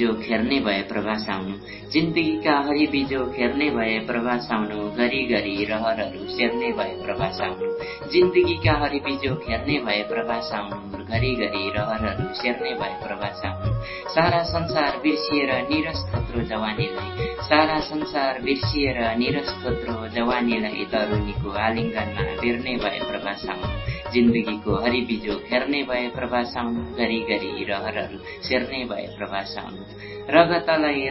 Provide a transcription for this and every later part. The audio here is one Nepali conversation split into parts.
हरिबिजो खेर्ने भए प्रभास आउनु जिन्दगीका हरिबिजो खेर्ने भए प्रभास आउनु गरी गरी रहरहरू सेर्ने भए प्रभास आउनु जिन्दगीका हरिबिजो खेर्ने भए प्रभास आउनु घरी घरी रहरहरू सेर्ने भए प्रभास आउनु सारा संसार बिर्सिएर निरस थत्रो जवानीलाई। सारा संसार बिर्सिएर निरस थत्रो जवानीलाई तरुणीको आलिङ्गनमा बेर्ने भए प्रभास आउनु जिन्दगीको हरिबिजो खेर्ने भए प्रभास आउनु गरी गरी रहरहरू सेर्ने भए प्रभास आउनु रगतलाई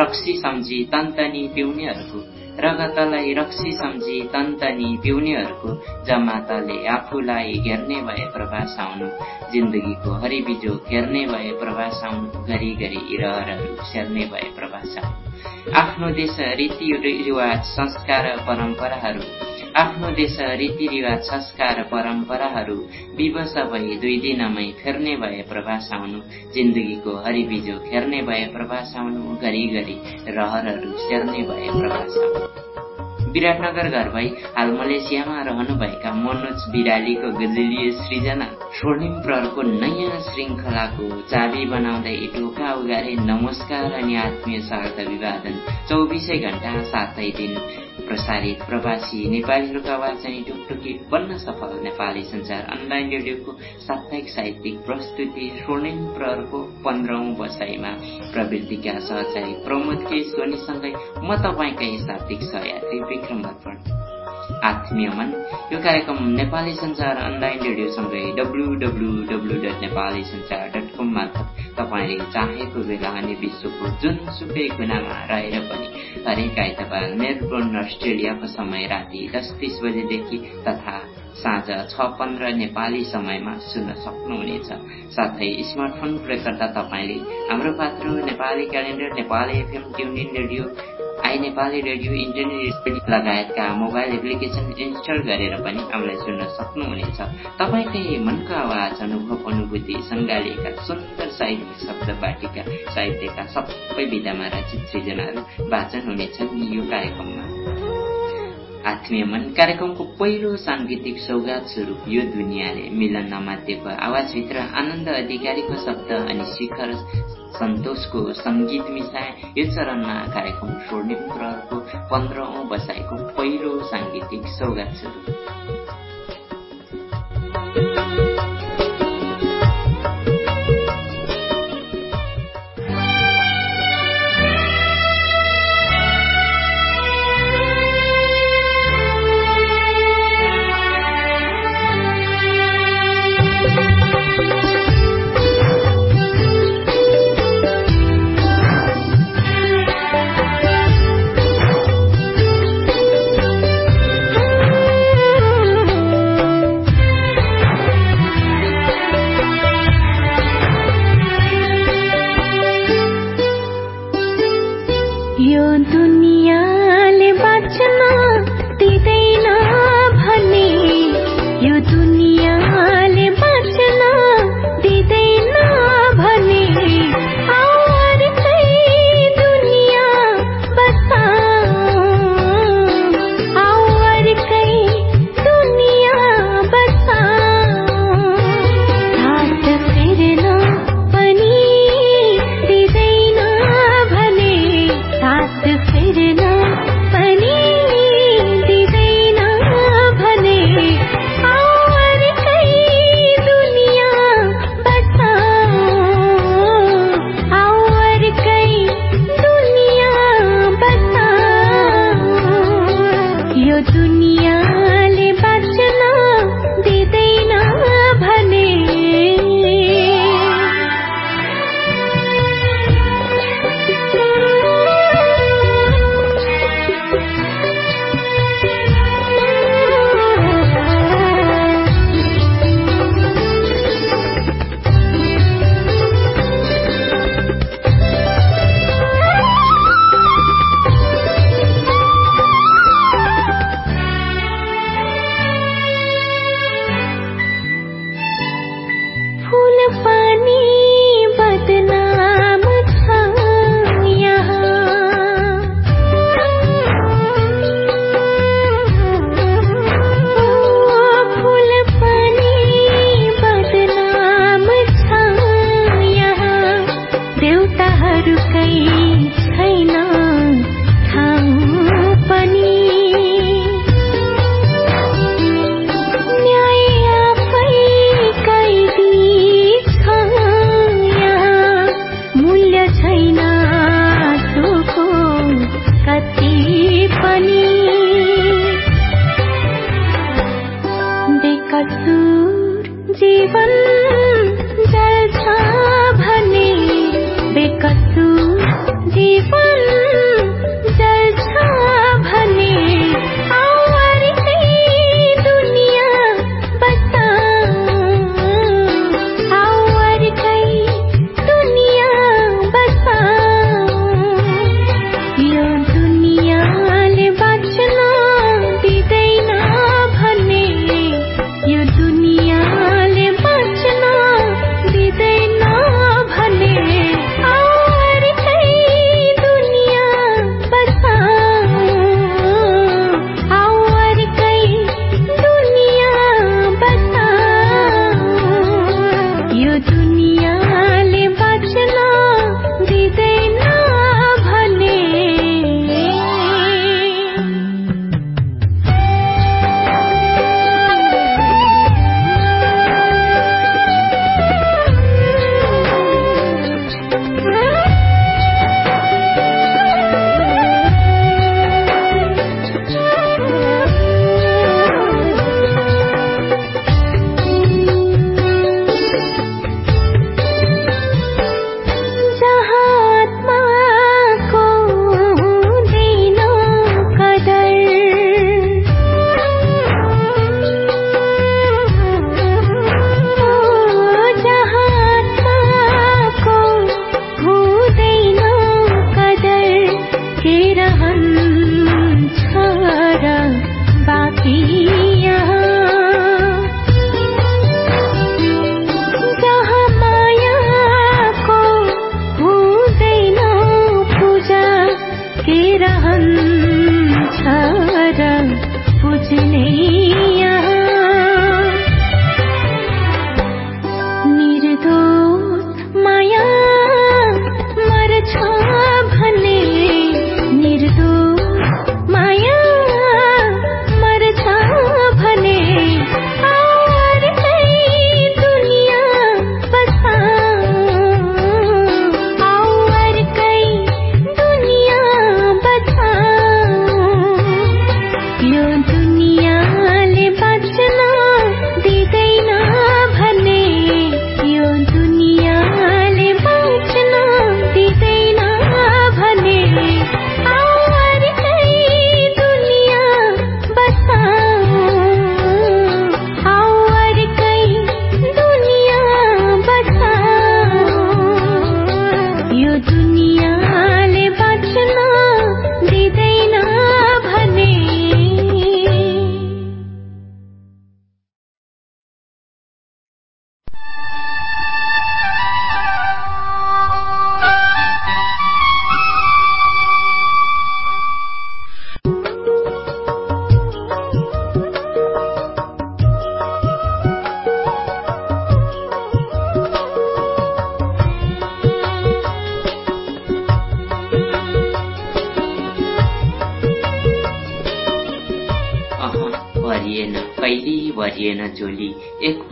रक्सी सम्झी तन्तनी पिउनेहरूको। रगतलाई रक्सी सम्झी तन्तनी पिउनेहरूको जमाताले आफूलाई घेर्ने भए प्रभास आउनु जिन्दगीको हरिबिजो घेर्ने भए प्रभास आउनु घरि घरि रहरहरू सेर्ने भए प्रभास आउनु आफ्नो देश रीति रिवाज संस्कार परम्पराहरू आफ्नो देश रीतिरिवाज संस्कार परम्पराहरू विवश भई दुई दिनमै फेर्ने भए प्रभास आउनु जिन्दगीको हरिबिजो खेर्ने भए प्रभास आउनु घरि घरि रहरहरू सेर्ने भए प्रभास विराटनगर घर भई हाल मलेसियामा रहनुभएका मनोज बिरालीको गजलीय सृजना स्वर्णिम प्रहरको नयाँ श्रृङ्खलाको चाबी बनाउँदै ढोका उगारे नमस्कार अनि आत्मीय स्वागत विवादन चौबिसै घण्टा सातै दिन प्रसारित प्रवासी नेपालीहरूका आवाज चाहिँ टुकटुकी बन्न सफल नेपाली संसार अनलाइन रेडियोको साप्ताहिक साहित्यिक प्रस्तुति स्वर्णिम प्रहरको पन्ध्रौं बसाइमा प्रवृत्तिका सहचारी प्रमोद के सोनीसँगै म तपाईँकै शाब्दिक सहयात्री विक्रम अर्पण आत्मीय मन यो कार्यक्रम Nepali Sansar online रेडियोसँगै W dot Nepali Sansar dot com मार्फत तपाईँले चाहेको बेला अनि विश्वको जुनसुकै कुनामा रहेर पनि हरेक आइतबार मेलबोर्न अस्ट्रेलियाको समय राति दस तिस बजेदेखि तथा साँझ छ पन्ध्र नेपाली समयमा सुन्न सक्नुहुनेछ। साथै स्मार्टफोन प्रयोगकर्ता तपाईँले Hamro Patro Nepali calendar Nepali FM TuneIn radio I Nepali radio internet लगायतका मोबाइल एप्लिकेसन इन्स्टल गरेर पनि हामीलाई सुन्न सक्नुहुनेछ। तपाईँकै मनको आवाज अनुभव अनुभूति सङ्गालिएका सुन्दर साहित्य शब्द बाटिका साहित्यका सबै विधामा रचित सृजनाहरू वाचन हुनेछन् यो कार्यक्रममा। आत्मीय मन कार्यक्रमको पहिलो साङ्गीतिक सौगात स्वरूप यो दुनियाँले मिलन नमाध्यको आवाजभित्र आनन्द अधिकारीको शब्द अनि शिखर सन्तोषको सङ्गीत मिसाए यो चरणमा कार्यक्रम स्वर्णिम प्रहरको पन्ध्रौं बसाइको पहिलो साङ्गीतिक सौगात स्वरूप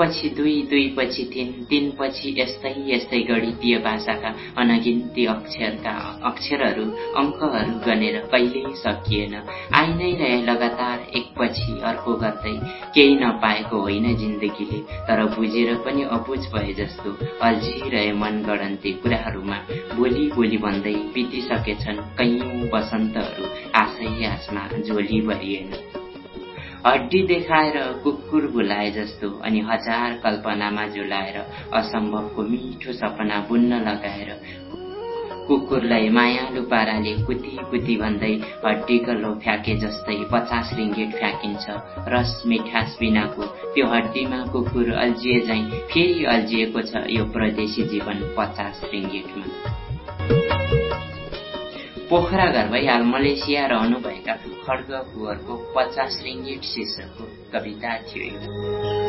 एकपछि दुई दुईपछि तिन तिनपछि यस्तै यस्तै गणितीय भाषाका अनगिन्ती अक्षरका अक्षरहरू अङ्कहरू गनेर कहिल्यै सकिएन। आइ नै रहे लगातार एकपछि अर्को गर्दै। केही नपाएको होइन जिन्दगीले तर बुझेर पनि अबुझ भए जस्तो अल्झिरहे मन गणन्ती कुराहरूमा। बोली बोली भन्दै बितिसकेछन् कैयौँ वसन्तहरू आशै आसमा झोली भरिएन। हड्डी देखाएर कुकुर बुलाए जस्तो अनि हजार कल्पनामा झुलाएर असम्भवको मिठो सपना बुन्न लगाएर कुकुरलाई मायालु पाराले कुती कुती भन्दै हड्डी गलो फ्याँके जस्तै पचास रिङ्गेट फ्याँकिन्छ रस मिठास बिनाको। त्यो हड्डीमा कुकुर अल्झिए झैँ फेरि अल्झिएको छ यो प्रदेशी जीवन पचास रिङ्गेटमा। पोखरा घर भइहाल मलेसिया रहनुभएका खड्ग कुवरको पचास रिङ्गिट शीर्षकको कविता थियो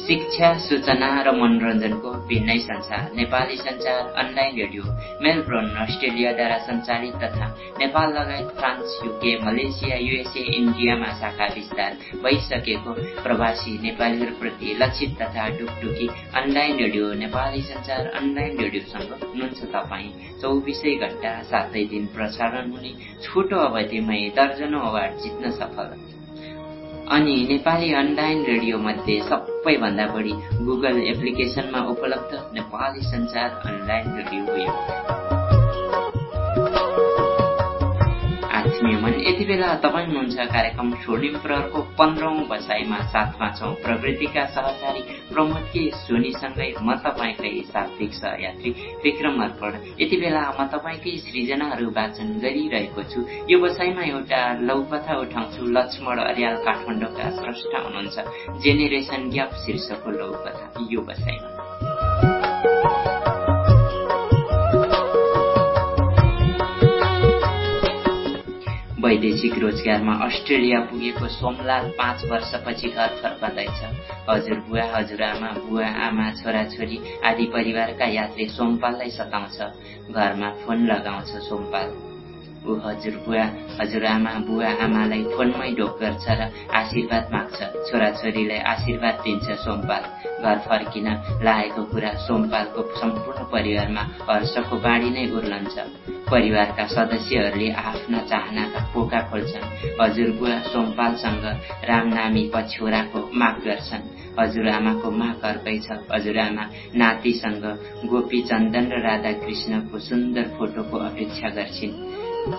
शिक्षा सूचना र मनोरञ्जनको भिन्नै संसार नेपाली संचार अनलाइन रेडियो मेलब्रोन अस्ट्रेलियाद्वारा सञ्चालित तथा नेपाल लगायत फ्रान्स युके मलेसिया युएसए इन्डियामा शाखा विस्तार भइसकेको प्रवासी नेपालीहरूप्रति लक्षित तथा डुकडुकी अनलाइन रेडियो नेपाली संचार अनलाइन रेडियोसँग हुनुहुन्छ तपाईँ। चौबिसै घण्टा सातै दिन प्रसारण हुने छोटो अवधिमै दर्जनौ अवार्ड जित्न सफल। अनि नेपाली अनलाइन रेडियो मध्ये सबैभन्दा बढी गुगल एप्लिकेसनमा उपलब्ध नेपाली संचार अनलाइन रेडियो हो यति बेला तपाईँ हुनुहुन्छ कार्यक्रम स्वर्णिम प्रहरको पन्ध्रौं बसाइमा साथमा छौँ। प्रवृत्तिका सहकारी प्रमोद के सोनीसँगै म तपाईँकै शाब्दिक सहयात्री विक्रम अर्पण। यति बेला म तपाईँकै सृजनाहरू वाचन गरिरहेको छु। यो बसाइमा एउटा लौकथा उठाउँछु। लक्ष्मण अर्याल काठमाडौँका स्रष्टा हुनुहुन्छ। जेनेरेसन ग्याप शीर्षकको लौकथा यो बसाइमा वैदेशिक रोजगारमा अस्ट्रेलिया पुगेको सोमलाल पाँच वर्षपछि घर फर्कँदैछ हजुरबुवा हजुरआमा बुवा आमा छोराछोरी आदि परिवारका यात्री सोमपाललाई सताउँछ। घरमा फोन लगाउँछ सोमपाल। ऊ हजुरबुवा हजुरआमा बुवा आमालाई फोनमै ढोक गर्छ र आशीर्वाद माग्छ। छोराछोरीलाई आशीर्वाद दिन्छ सोमपाल। घर फर्किन लागेको कुरा सोमपालको सम्पूर्ण परिवारमा हर्षको बाढी नै उर्लन्छ। परिवारका सदस्यहरूले आफ्ना चाहनाका पोका खोल्छन्। हजुरबुवा सोमपालसँग रामनामी पछ्यौराको माग गर्छन्। हजुरआमाको माग अर्कै छ। हजुरआमा नातिसँग गोपी चन्दन र राधाकृष्णको सुन्दर फोटोको अपेक्षा गर्छिन्।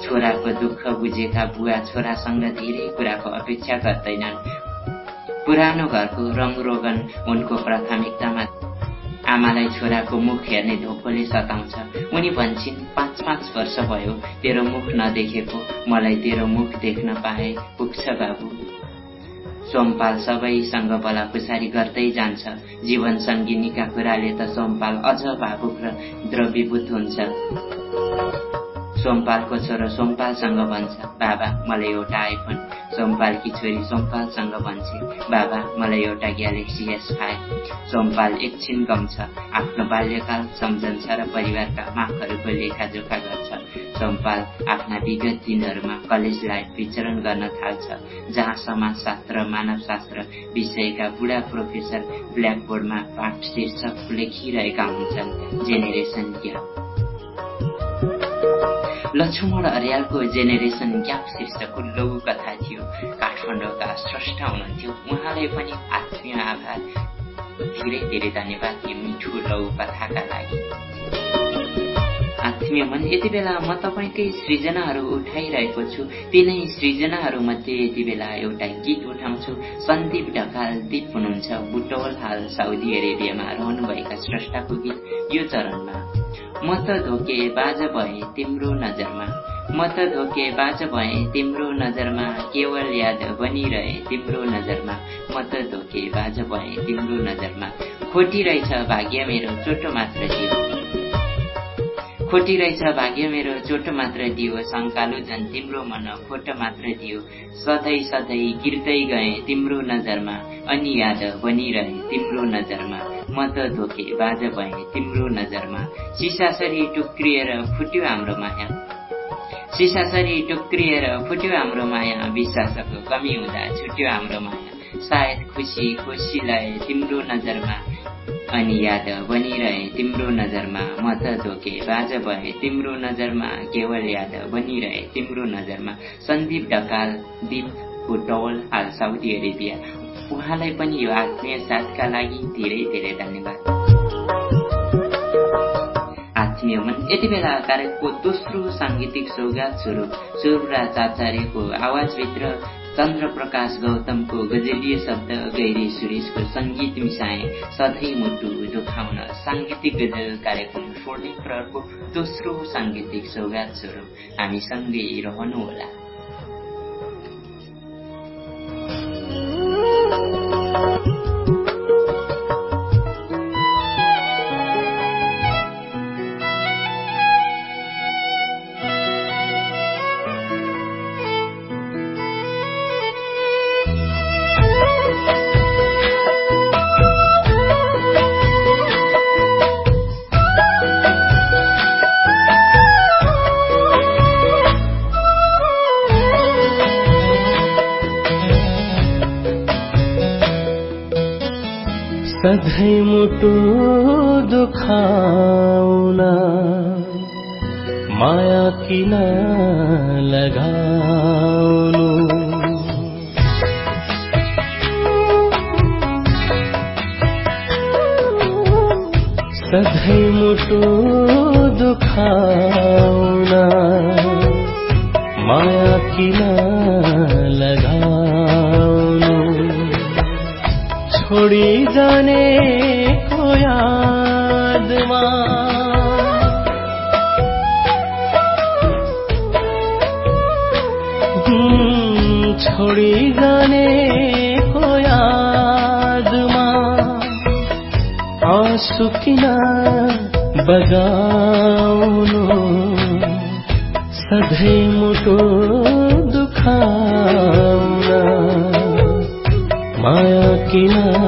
छोराको दुःख बुझेका बुवा छोरासँग धेरै कुराको अपेक्षा गर्दैनन्। पुरानो घरको रङरोगन उनको प्राथमिकतामा आमालाई छोराको मुख हेर्ने धोकोले सताउँछ। उनी भन्छन् पाँच पाँच वर्ष भयो तेरो मुख नदेखेको मलाई तेरो मुख देख्न पाए पुग्छ बाबु। सोमपाल सबैसँग बला पुछारी गर्दै जान्छ। जीवन सङ्गिनीका कुराले त सोमपाल अझ भावुक र द्रवीभूत हुन्छ। सोमपालको छोरो सोमपालसँग भन्छ बाबा मलाई एउटा आइफोन सोमपालकी छोरी सोमपालसँग भन्छे बाबा मलाई एउटा ग्यालेक्सी एस फाइभ सोमपाल एकछिन गम्छ आफ्नो बाल्यकाल सम्झन्छ र परिवारका माखहरूको लेखाजोखा गर्छ। सोमपाल आफ्ना विगत दिनहरूमा कलेज लाइफ विचरण गर्न थाल्छ जहाँ समाजशास्त्र मानवशास्त्र विषयका बुढा प्रोफेसर ब्ल्याकबोर्डमा पाठ शीर्षक लेखिरहेका हुन्छन् जेनेरेसन ग्याप लक्ष्मण अर्यालको जेनेरेसन ग्याप शीर्षकको लघु कथा थियो। काठमाडौँका स्रष्टा हुनुहुन्थ्यो। उहाँलाई पनि आत्मीय आभार। धेरै धेरै धन्यवाद यो मिठो लघु कथाका लागि। आत्मीय मन यति बेला म तपाईँकै सृजनाहरू उठाइरहेको छु। तिनै सृजनाहरूमध्ये यति बेला एउटा गीत उठाउँछु। सन्दीप ढकाल दीप हुनुहुन्छ। बुटोल हाल साउदी अरेबियामा रहनुभएका स्रष्टाको गीत यो चरणमा। म त धोके बाज भए तिम्रो नजरमा। म त धोके बाज भए तिम्रो नजरमा। केवल याद बनिरहे तिम्रो नजरमा। म त धोके बाज भए तिम्रो नजरमा। खोटी रहेछ भाग्य मेरो चोटो मात्र दियो खोटी रहेछ भाग्य मेरो चोटो मात्र दियो शङ्कालु झन् तिम्रो मन खोटो मात्र दियो। सधैँ सधैँ गिर्दै गए तिम्रो नजरमा अनि याद बनिरहे तिम्रो नजरमा। म त धोके बाज भए तिम्रो नजरमा। सिसासरी टुक्रिएर फुट्यो हाम्रो माया। सिसासरी टुक्रिएर फुट्यो हाम्रो माया। विश्वासको कमी हुँदा छुट्यो हाम्रो माया। सायद खुसी खुसीलाई तिम्रो नजरमा अनि याद बनिरहे तिम्रो नजरमा म त धोके बाज भए तिम्रो नजरमा केवल याद बनिरहे तिम्रो नजरमा। सन्दीप ढकाल दीप फुटबल हाल साउदी अरेबिया। उहाँलाई पनि यो आत्मीय साथका लागि धेरै धेरै धन्यवाद। यति बेला कार्यक्रमको दोस्रो साङ्गीतिक सौगात स्वरूप सुरराज आचार्यको आवाजभित्र चन्द्र प्रकाश गौतमको गजलीय शब्द गैरी सुरेशको सङ्गीत मिसाए सधैँ मुटु दुखाउन साङ्गीतिक गजल कार्यक्रम स्वर्णिम प्रहरको दोस्रो साङ्गीतिक सौगात स्वरूप हामीसँगै रहनुहोला। सधैँ मुटु दुखाउन माया किन लगाउनु सधैँ मुटु दुखाउन माया किन छोडी जाने को यादमा छोडी जाने को यादमा आँसु बगाउनु सधैँ मुटु दुखाउन माया किन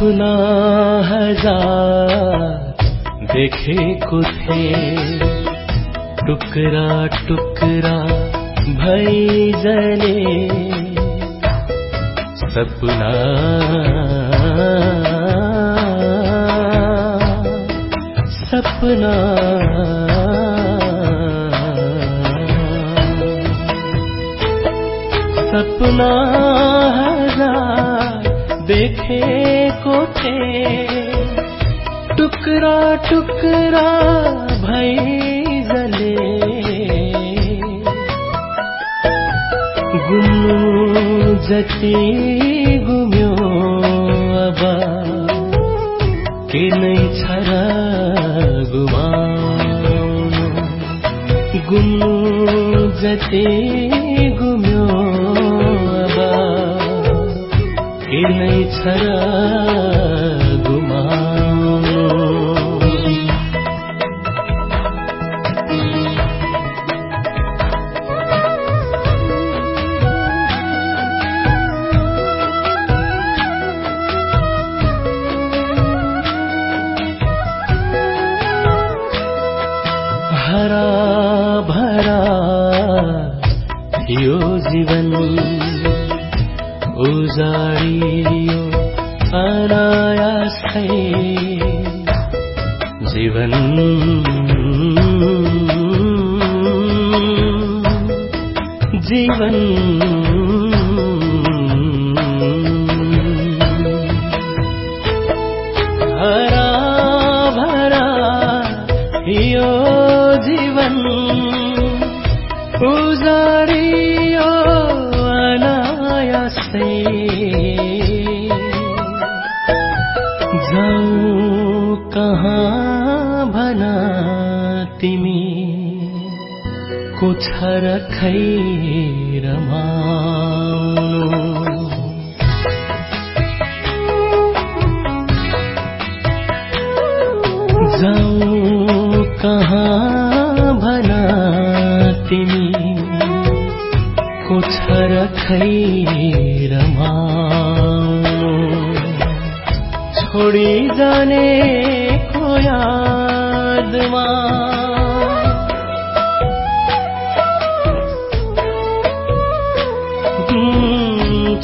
सपना हजार देखेको थिएँ टुक्रा टुक्रा भई जले सपना सपना सपना थिएँ टुक्रा टुक्रा भई जले। गुम्नु जति गुम्यो अब के नै छ र गुम्नु जति छ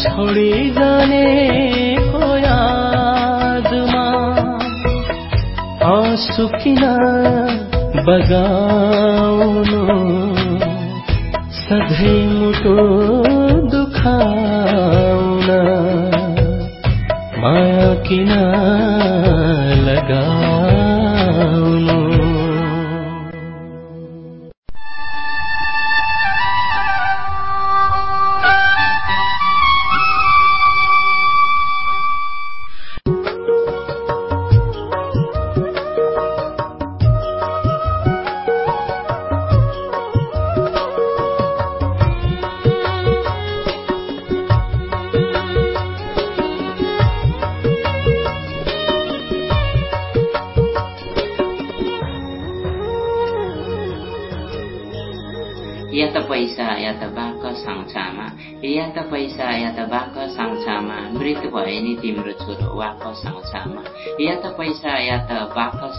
छोडी जाने खोयादमा आँसु किन बगाउनु सधैँ मुटो दुखाउन माया किन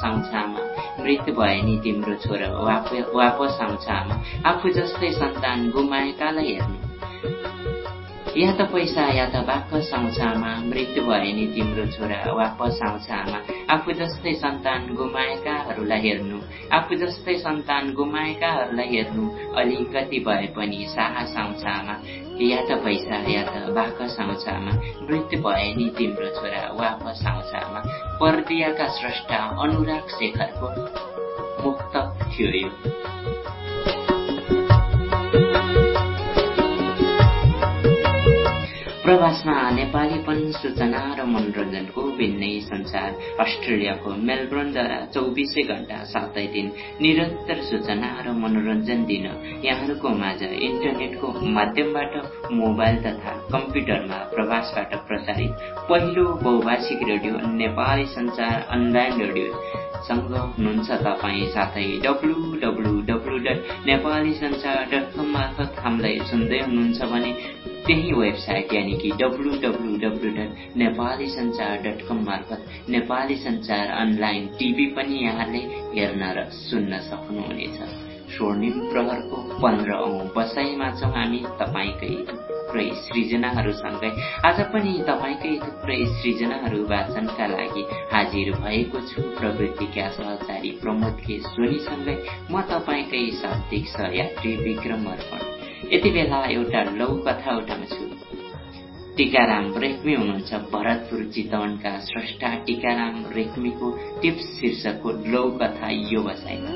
के नै छ र तिम्रो छोरा वापस आउँछ आमा आफू जस्तै सन्तान गुमाएकालाई हेर्नु। या त पैसा या त बाकस आउँछ मृत्यु भए नि तिम्रो छोरा वापस आउँछ आमा आफू जस्तै सन्तान गुमाएकाहरूलाई हेर्नु आफू जस्तै सन्तान गुमाएकाहरूलाई हेर्नु अलिकति भए पनि साहस आउँछ आमा या त पैसा या त बाकस आउँछ आमा मृत्यु भए नि तिम्रो छोरा वापस आउँछ आमा पर्दियाका स्रष्टा अनुराग शेखरको मुक्त थियो यो। प्रवासमा नेपालीपन सूचना र मनोरञ्जनको भिन्नै संसार। अस्ट्रेलियाको मेलबोर्नद्वारा चौबिसै घण्टा सातै दिन निरन्तर सूचना र मनोरञ्जन दिन। यहाँहरूको माझ इन्टरनेटको माध्यमबाट मोबाइल तथा कम्प्युटरमा प्रवासबाट प्रसारित पहिलो बहुभाषिक रेडियो नेपाली संचार अनलाइन रेडियो। सँग हुनुहुन्छ तपाईँ साथै W W W dot Nepali Sansar dot com मार्फत हामीलाई सुन्दै हुनुहुन्छ भने त्यही वेबसाइट यानि कि W W W dot Nepali Sanchar dot com मार्फत नेपाली संचार अनलाइन टिभी पनि यहाँले हेर्न र सुन्न सक्नुहुनेछ। स्वर्णिम प्रहरको पन्ध्र औ बसाइमा छौँ हामी तपाईँकै थुप्रै सृजनाहरूसँगै। आज पनि तपाईँकै थुप्रै सृजनाहरू वाचनका लागि हाजिर भएको छु। प्रवृत्तिका सहचारी प्रमोद के सोनीसँगै म तपाईँकै शाब्दिक सहयात्री विक्रम अर्पण। यति बेला एउटा लौ कथा उठाउँछु। टिकाराम रेग्मी हुनुहुन्छ भरतपुर चितवनका स्रष्टा। टिकाराम रेग्मीको टिप्स शीर्षकको लौ कथा यो बसाइमा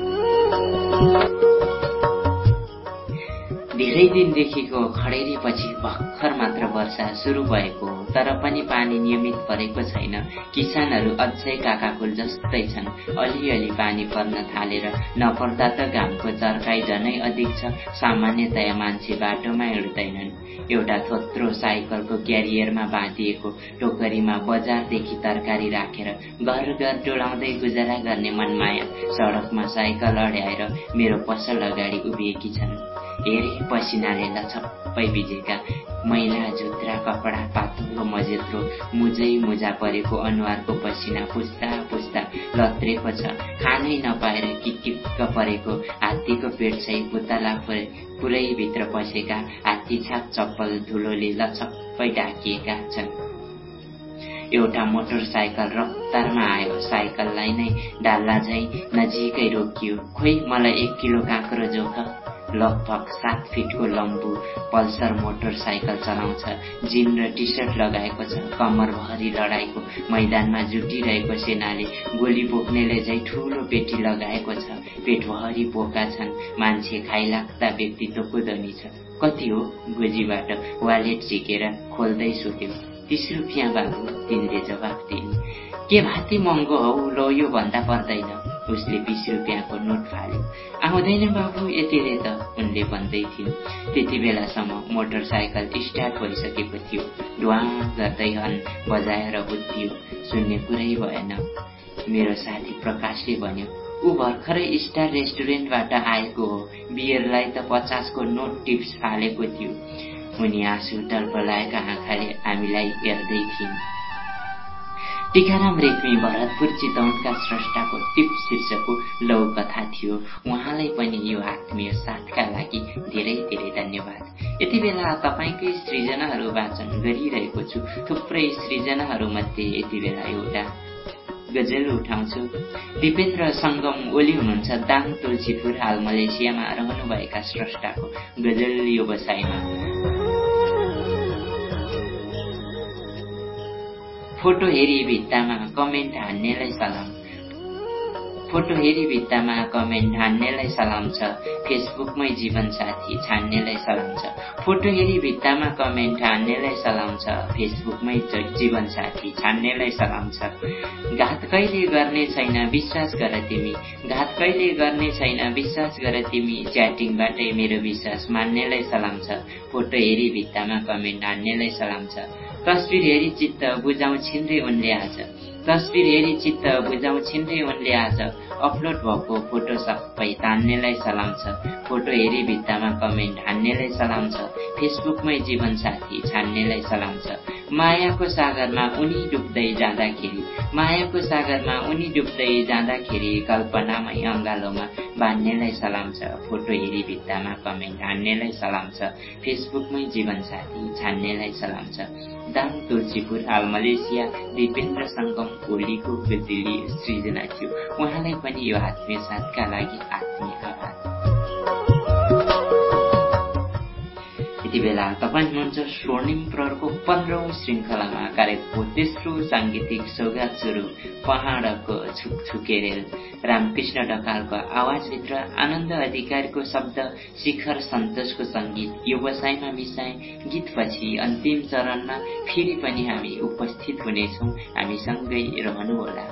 धेरै दिनदेखिको खडेरीपछि भर्खर मात्र वर्षा सुरु भएको हो तर पनि पानी नियमित परेको छैन। किसानहरू अझै काकाकुल जस्तै छन्। अलिअलि पानी पर्न थालेर नपर्दा त घामको चर्काई झनै अधिक छ। सामान्यतया मान्छे बाटोमा हिँड्दैनन्। एउटा थोत्रो साइकलको क्यारियरमा बाँधिएको टोकरीमा बजारदेखि तरकारी राखेर घर घर डोलाउँदै गुजारा गर्ने मनमाया सडकमा साइकल अड्याएर मेरो पसल अगाडि उभिएकी छन्। हेरे पसिनाले लछप्पै भिजेका मैला झुत्रा कपडा पातलो मजेत्रो मुजै मुजा परेको अनुहारको पसिना पुस्ता पुस्ता लत्रेको छ। खानै नपाएर किक्किक्क परेको हात्तीको पेट चाहिँ पुतला पुरै भित्र पसेका हात्ती छाप चप्पल धुलोले लछप्पै ढाकिएका छन्। एउटा मोटरसाइकल रफ्तारमा आयो। साइकललाई नै डाल्ला झै नजिकै रोकियो। खोइ मलाई एक किलो काँक्रो जोख। लगभग सात फिटको लम्बु पल्सर मोटरसाइकल चलाउँछ। जिन र टी सर्ट लगाएको छ। कम्मरभरि लडाईँको मैदानमा जुटिरहेको सेनाले गोली बोक्नेले झै ठुलो पेटी लगाएको छ। पेटभरि बोका छन्। मान्छे खाइलाग्दा व्यक्तित्वको धनी छ। कति हो? गोजीबाट वालेट झिकेर खोल्दै सोध्यो तिस रुपियाँ बाबु तिनले जवाफ दिए। के भाती महँगो हौ? लो यो भन्दा पर्दैन। उसले बिस रुपियाँको नोट फाल्यो। आउँदैन बाबु यतिले त उनले भन्दै थिइन् त्यति बेलासम्म मोटरसाइकल स्टार्ट भइसकेको थियो। ढुवा गर्दै हन बजाएर बुद्धियो सुन्ने कुरै भएन। मेरो साथी प्रकाशले भन्यो ऊ भर्खरै स्टार रेस्टुरेन्टबाट आएको हो। बियरलाई त पचासको नोट टिप्स फालेको थियो। उनी आँसु टल्पलाएका आँखाले हामीलाई हेर्दै थिइन्। टिकाराम रेग्मी भरतपुर चितवनका स्रष्टाको टिप शीर्षकको लौ कथा थियो। उहाँलाई पनि यो आत्मीय साथका लागि धेरै धेरै धन्यवाद। यति बेला तपाईँकै सृजनाहरू वाचन गरिरहेको छु। थुप्रै सृजनाहरूमध्ये यति बेला एउटा गजल उठाउँछु। दिपेन्द्र सङ्गम ओली हुनुहुन्छ। दाङ तुलसीपुर हाल मलेसियामा रहनुभएका स्रष्टाको गजल यो बसाइमा। फोटो हेरी भित्तामा कमेन्ट हान्नेलाई सलाम। फोटो हेरी भित्तामा कमेन्ट हान्नेलाई सलाम छ। फेसबुकमै जीवन साथी छान्नेलाई सलाम छ। फोटो हेरी भित्तामा कमेन्ट हान्नेलाई सलाम छ। फेसबुकमै जीवन साथी छान्नेलाई सलाम छ। घात कहिले गर्ने छैन विश्वास गर तिमी। घात कहिले गर्ने छैन विश्वास गर तिमी। च्याटिङबाटै मेरो विश्वास मान्नेलाई सलाम छ। फोटो हेरी भित्तामा कमेन्ट हान्नेलाई सलाम छ। तस्विर हेरी चित्त बुझाउ छिन्दै उनले आज। तस्विर हेरी चित्त बुझाउ छिन्दै उनले आज। अपलोड भएको फोटो सबै तान्नेलाई सलाम छ फोटो हेरी भित्तामा कमेन्ट हान्नेलाई सलाम छ फेसबुकमै जीवन साथी छान्नेलाई सलाम छ मायाको सागरमा उनी डुब्दै जाँदाखेरि मायाको सागरमा उनी डुब्दै जाँदाखेरि कल्पनामै अङ्गालोमा बान्नेलाई सलाम छ फोटो हेरी भित्तामा कमेन्ट हान्नेलाई सलाम छ फेसबुकमै जीवन साथी छान्नेलाई सलाम छ। दाङ तुलसीपुर हाल मलेसिया दिपेन्द्र सङ्गम ओलीको गजिली सृजना थियो। उहाँलाई पनि यो आत्मीय साथका लागि आत्मीय आभार। यति बेला तपाईँ हुनुहुन्छ स्वर्णिम प्रहरको पन्ध्रौं श्रृङ्खलामा कार्यक्रमको तेस्रो साङ्गीतिक सौगात सुरु पहाडको छुकछुके रेल रामकृष्ण ढकालको आवाजभित्र आनन्द अधिकारीको शब्द शिखर सन्तोषको सङ्गीत यो बसाइमा मिसाए गीतपछि अन्तिम चरणमा फेरि पनि हामी उपस्थित हुनेछौँ। हामीसँगै रहनुहोला।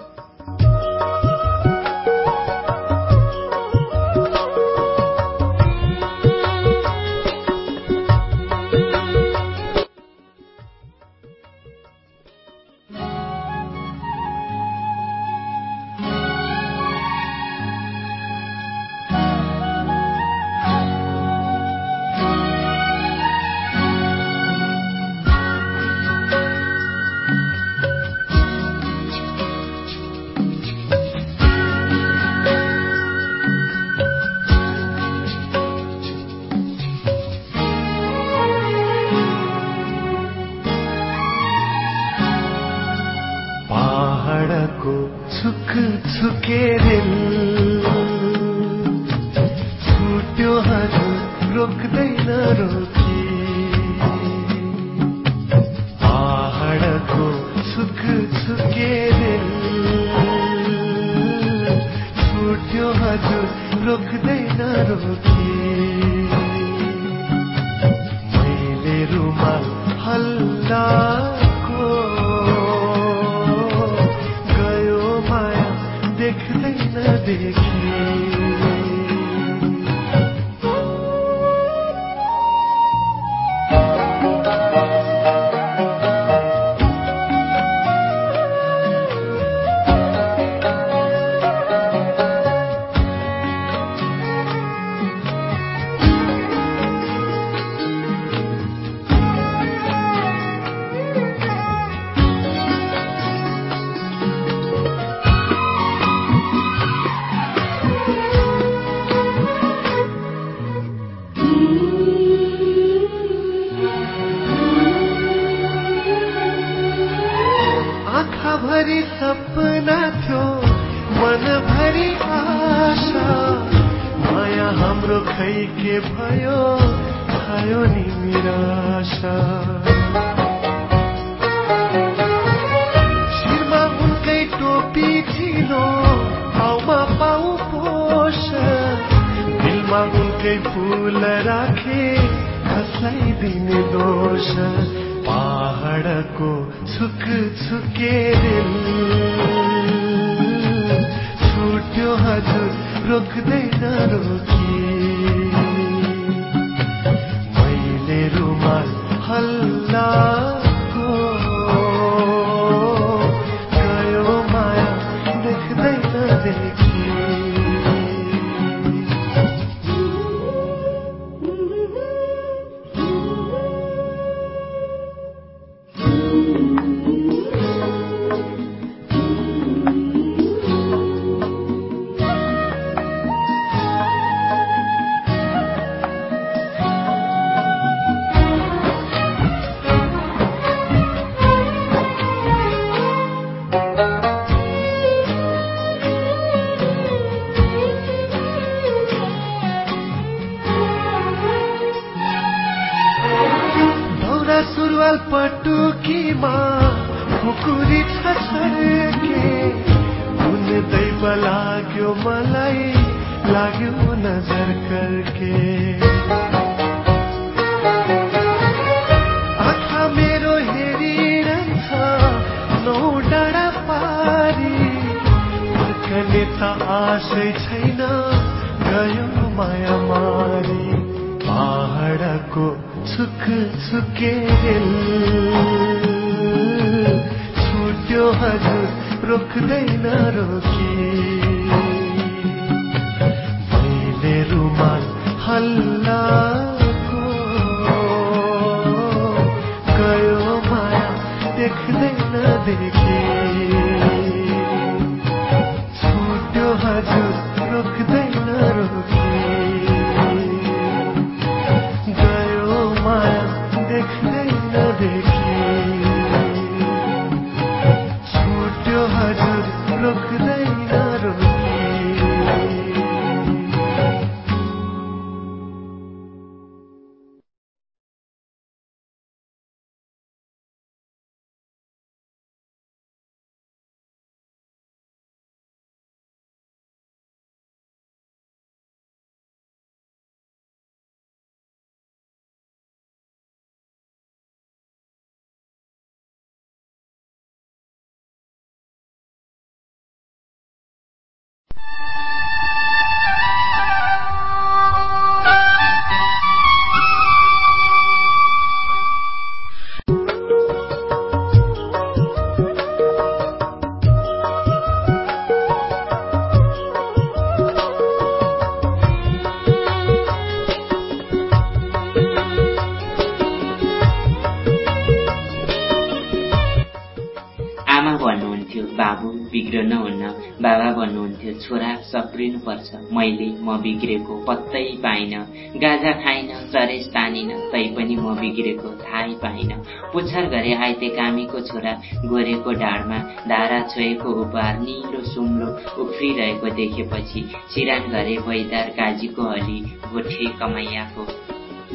छोरा सप्रिनुपर्छ मैले म बिग्रेको पत्तै पाइन। गाजा खाइन चरेस तानिन तैपनि म बिग्रेको थाहै पाइन। पुच्छर घरे आइते कामीको छोरा गोरेको ढाडमा धारा छोएको उपहार निलो सुम्लो उफ्रिरहेको देखेपछि सिरान घरे बैदार काजीको हली गोठे कमैयाको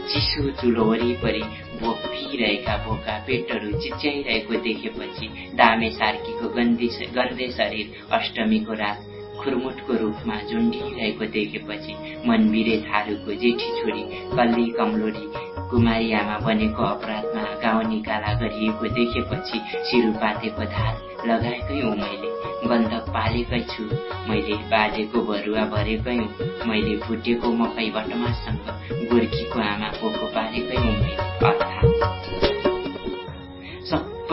चिसो चुलो वरिपरि भोपिरहेका भोका पेटहरू चिच्याइरहेको देखेपछि दामे सार्कीको गन्दी गन्धे शरीर अष्टमीको रात खुरमुटको रूपमा झुन्डिरहेको देखेपछि मन बिरे थारूको जेठी छोरी कल्ली कमलोरी कुमारी आमा बनेको अपराधमा गाउँ निकाला गरिएको देखेपछि सिरुपातेको धार लगाएकै हो मैले। गन्धक पालेकै छु। मैले बाजेको भरुवा भरेकै हुँ। मैले फुटेको मकै बटमासँग गोर्खीको आमा पोको पारेकै हुँ मैले।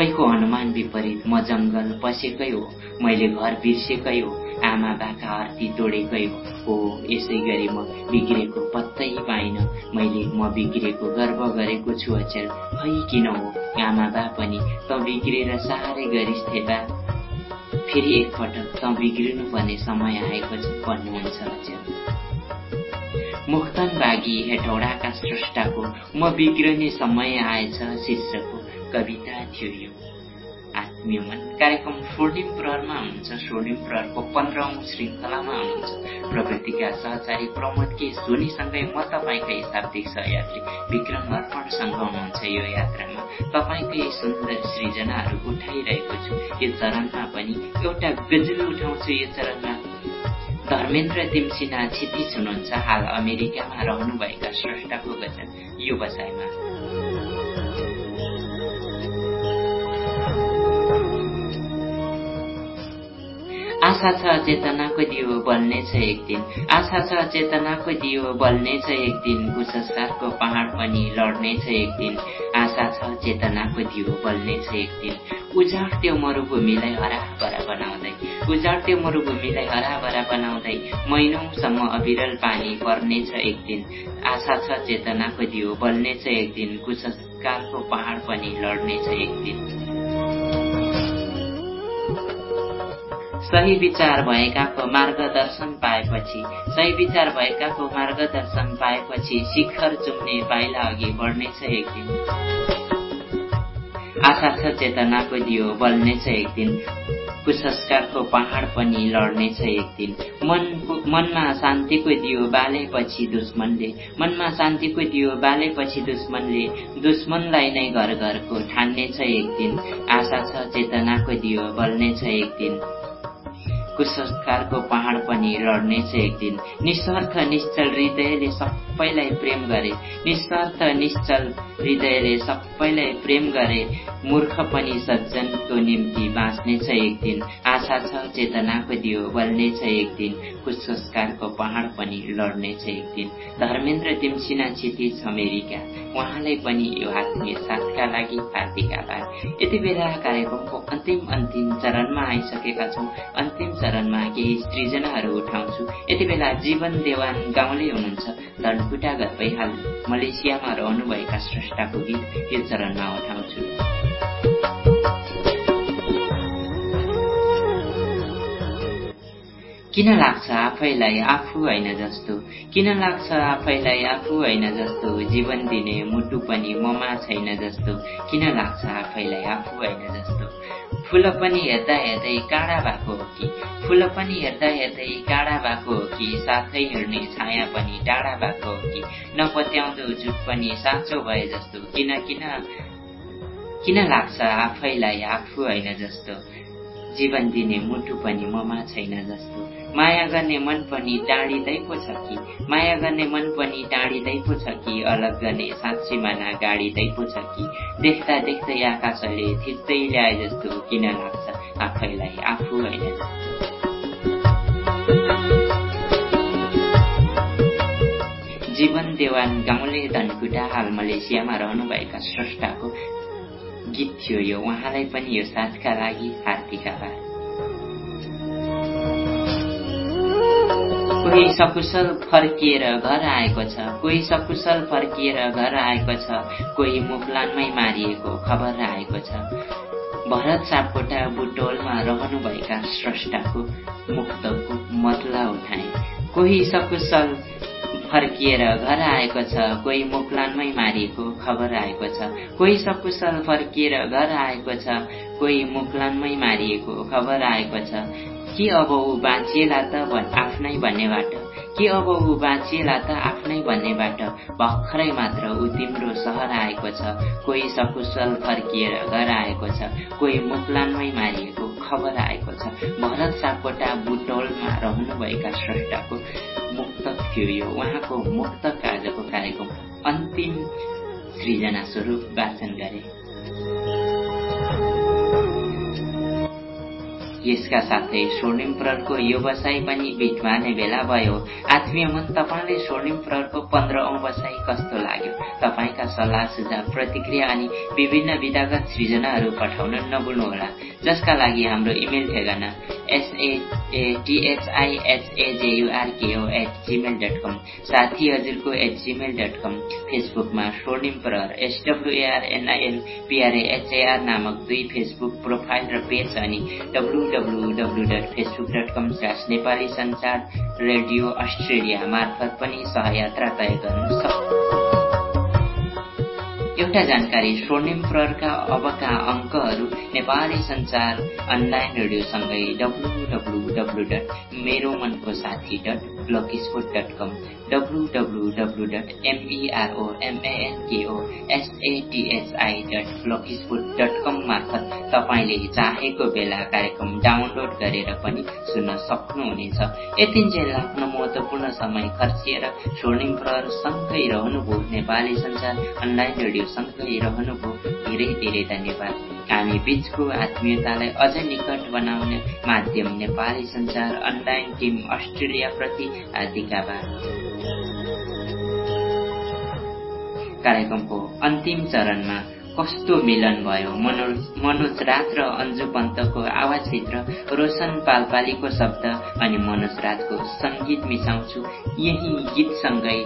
सबैको अनुमान विपरीत म जङ्गल पसेकै हो मैले घर बिर्सेकै हो आमा बाका आरती तोडेकै हो यसै गरी म बिग्रेको पत्तै पाइन। मैले म बिग्रेको गर्व गरेको छु अचेल खै किन हो? आमा बा पनि त बिग्रेर साह्रै गरिस् बा। फेरि एकपटक त बिग्रिनु पर्ने समय आएको भन्नुहुन्छ अचेल मुक्तन बागी हेटौडाका स्रष्टाको म बिग्रने समय आएछ शीर्षकको कविता थियो यो आत्मीय मन कार्यक्रम स्वर्णिम प्रहरमा हुनुहुन्छ स्वर्णिम प्रहरको पन्ध्रौँ श्रृङ्खलामा हुनुहुन्छ प्रकृतिका सहचारी प्रमोद के सोनीसँगै म तपाईँकै शाब्दिक सहयात्री विक्रम अर्पणसँग हुनुहुन्छ यो यात्रामा। तपाईँकै सुन्दर सृजनाहरू उठाइरहेको छु। यो चरणमा पनि एउटा गजल उठाउँछु यो चरणमा धर्मेन्द्र तिमसिना क्षितिज हुनुहुन्छ हाल अमेरिकामा रहनुभएका स्रष्टाको गजल यो बसाइमा। आशा छ चेतनाको दियो बल्नेछ एक दिन। आशा छ चेतनाको दियो बल्नेछ एक दिन। कुसंस्कारको पहाड पनि लड्नेछ एक दिन। आशा छ चेतनाको दियो बल्नेछ एक दिन। उजाड त्यो मरुभूमिलाई हराभरा बनाउँदै। उजाड त्यो मरुभूमिलाई हराभरा बनाउँदै। महिनौसम्म अविरल पानी पर्नेछ एक दिन। आशा छ चेतनाको दियो बल्नेछ एक दिन। कुसंस्कारको पहाड पनि लड्नेछ एक दिन। सही विचार भएकाको मार्गदर्शन पाएपछि सही विचार भएकाको मार्गदर्शन पाएपछि शिखर चुम्ने पाइला अघि बढ्नेछ एक दिन। आशा छ चेतनाको दियो बल्नेछ एक दिन। कुसंस्कारको पहाड पनि लड्नेछ एक दिन। मनको मनमा शान्तिको दियो बालेपछि दुश्मनले। मनमा शान्तिको दियो बालेपछि दुश्मनले। दुश्मनलाई नै घर घरको ठान्नेछ एक दिन। आशा छ चेतनाको दियो बल्नेछ एक दिन। कुसंस्कारको पहाड पनि लड्नेछ एक दिन निस्वार्थ निश्चल हृदयले सबैलाई प्रेम गरे। निस्वार्थ निश्चल हृदयले सबैलाई प्रेम गरे। मूर्ख पनि सज्जनको निम्ति बाँच्नेछ एक दिन आशा छ चेतनाको दियो बल्नेछ एक दिन कुसंस्कारको पहाड पनि लड्नेछ एक दिन धर्मेन्द्र तिमसिना क्षितिज अमेरिका। उहाँलाई पनि यो आत्मीय साथका लागि हार्दिक आभार। यति बेला कार्यक्रमको अन्तिम अन्तिम चरणमा आइसकेका छौँ। अन्तिम चरणमा केही सृजनाहरू उठाउँछु। यति बेला जीवन देवान गाउँले हुनुहुन्छ। धनकुटा घर भइहाल मलेसियामा रहनुभएका स्रष्टाको गीत यो चरणमा उठाउँछु। किन लाग्छ आफैलाई आफू होइन जस्तो? किन लाग्छ आफैलाई आफू होइन जस्तो? जीवन दिने मुटु पनि ममा छैन जस्तो। किन लाग्छ आफैलाई आफू होइन जस्तो? फुल पनि हेर्दा हेर्दै काँडा भएको हो कि? फुल पनि हेर्दा हेर्दै काँडा भएको हो कि? साथै हिँड्ने छाया पनि टाढा भएको हो कि? नपत्याउँदो झुट पनि साँचो भए जस्तो। किन किन किन लाग्छ आफैलाई आफू होइन जस्तो? जीवन दिने मुटु पनि ममा छैन जस्तो। माया गर्ने मन पनि टाढिँदै पो छ कि? माया गर्ने मन पनि टाढिँदै पो छ कि? अलग गर्ने साँच्ची माना गाडिँदै पो छ कि? देख्दा देख्दै आकाशले थिच्दै ल्याए जस्तो किन लाग्छ? आफैलाई आफू होइन जीवन देवान गाउँले धनकुटा हाल मलेसियामा रहनुभएका स्रष्टाको गीत थियो यो उहाँलाई पनि यो साथका लागि हार्दिक आभार कोही सकुशल फर्किएर घर आएको छ कोही सकुशल फर्किएर घर आएको छ कोही मुफलानमै मारिएको खबर आएको छ। भरत सापकोटा बुटोलमा रहनुभएका स्रष्टाको मुक्तको मतला उठाए। कोही सकुशल फर्किएर घर आएको छ। कोही मुक्लानमै मारिएको खबर आएको छ। कोही सकुशल फर्किएर घर आएको छ। कोही मुक्लानमै मारिएको खबर आएको छ। के अब ऊ बाँचिएला त आफ्नै भन्नेबाट। के अब ऊ बाँचिएला त आफ्नै भन्नेबाट। भर्खरै मात्र ऊ तिम्रो सहर आएको छ। कोही सकुशल फर्किएर घर आएको छ। कोही मुक्लानमै मारिएको खबर आएको छ। भरत सापकोटा बुटोलमा रहनुभएका श्रेष्ठको थियो यो उहाँको मुक्तक आजको कार्यक्रम अन्तिम सृजना स्वरूप वाचन गरे। यसका साथै स्वर्णिम प्रहरको व्यवसाय पनि बिच मार्ने बेला भयो। आत्मीय मन तपाईँले स्वर्णिम प्रहरको पन्ध्रौं बसाई कस्तो लाग्यो? तपाईँका सल्लाह सुझाव प्रतिक्रिया अनि विभिन्न विधागत सृजनाहरू पठाउन नभुल्नुहोला। जसका लागि हाम्रो इमेल ठेगाना एसएटिएचआइएचएजेयुआरकेओ एट जिमेल डट कम साथी हजुरको एट जिमेल डट कम फेसबुकमा स्वर्णिम प्रहर एसडब्लुएआरएनआइएल नामक दुई फेसबुक प्रोफाइल र पेज अनि W W W dot Facebook dot com slash Nepali संचार रेडियो अस्ट्रेलिया मार्फत पनि सहयात्रा तय गर्नु सक्छ एउटा जानकारी स्वर्णिम प्रहरका अबका अङ्कहरू नेपाली संचार अनलाइन रेडियोसँगै डब्लु डट मेरो मनको साथी डट कम मार्फत तपाईँले चाहेको बेला कार्यक्रम डाउनलोड गरेर पनि सुन्न सक्नुहुनेछ। यतिन्जेल आफ्नो महत्वपूर्ण समय खर्चिएर स्वर्णिम प्रहर सँगै रहनुभयो। नेपाली संचार अनलाइन रेडियो सँगै रहनुभयो। धेरै धेरै धन्यवाद। हामी बीचको आत्मीयतालाई अझ निकट बनाउने माध्यम नेपाली संचार अनलाइन टिम अस्ट्रेलिया प्रति हार्दिक आभार कार्यक्रमको अन्तिम चरणमा कस्तो मिलन भयो? मनोज राज र अन्जु पन्तको आवाजभित्र रोशन पालपालीको शब्द अनि मनोज राजको सङ्गीत मिसाउँछु। यही गीतसँगै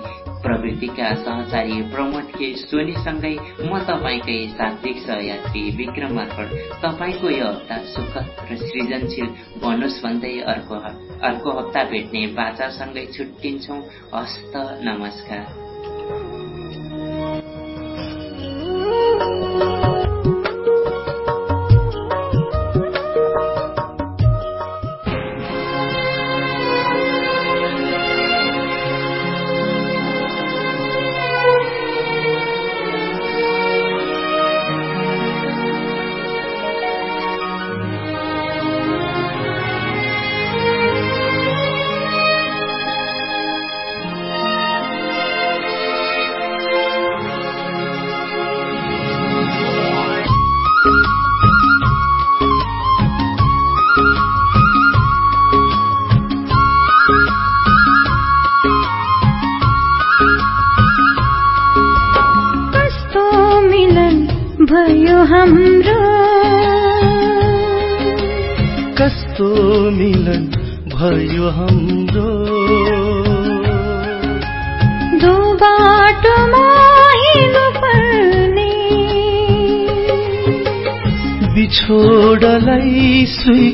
प्रवृत्तिका सहचारी प्रमोद के सोनीसँगै म तपाईँकै शाब्दिक सहयात्री विक्रम अर्पण तपाईँको यो हप्ता सुखद र सृजनशील बनोस् भन्दै अर्को हप्ता भेट्ने बाचासँगै छुट्टिन्छौँ। हस्त नमस्कार।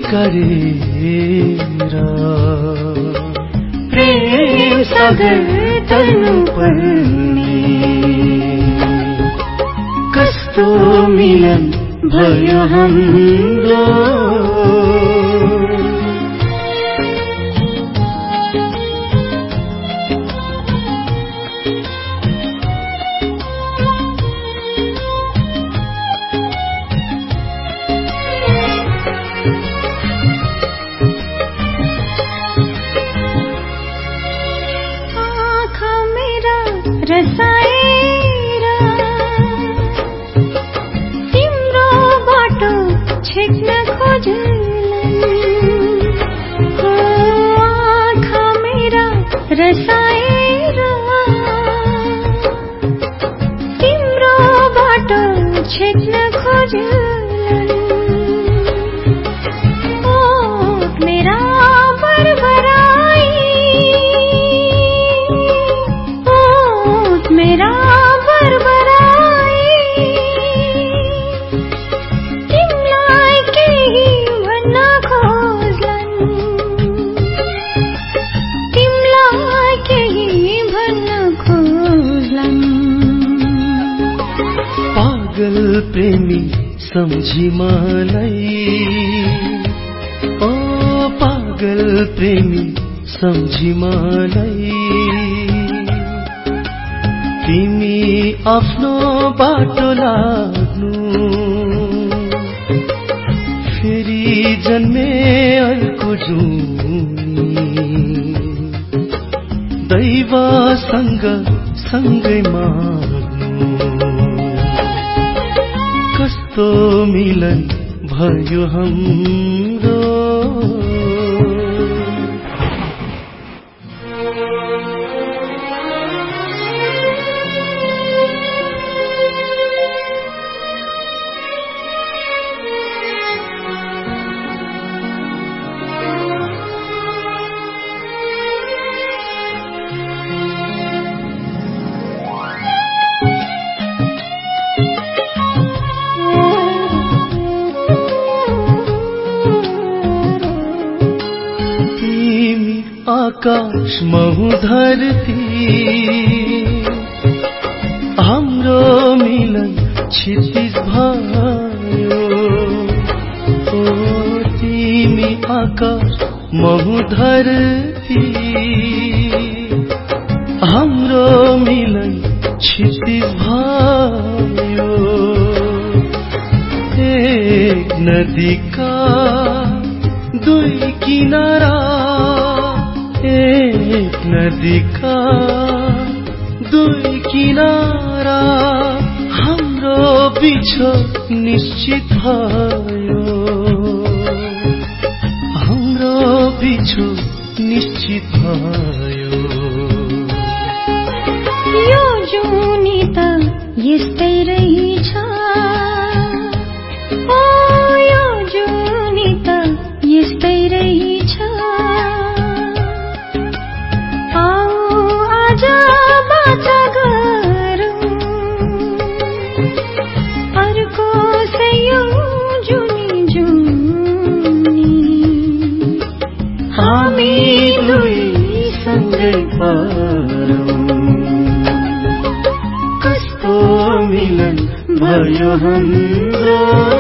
स्वीकारेर प्रेम सागर तर्नु पर्ने कस्तो मिलन भयो हाम्रो तिमी आफ्नो बाटो लाग्नु। फेरि जन्मे अर्को दैवसँग सँगै माग्नु। कस्तो मिलन भयो हाम्रो महु धरती हाम्रो मिलन क्षितिज भयो। ओ तिमी आकाश महु धरती हाम्रो मिलन क्षितिज भयो। एक नदीका दुई किनारा एक नदीका दुई किनारा हाम्रो बिछो निश्चित भयो। हाम्रो बिछो निश्चित भयो। कस्तो मिलन भयो हाम्रो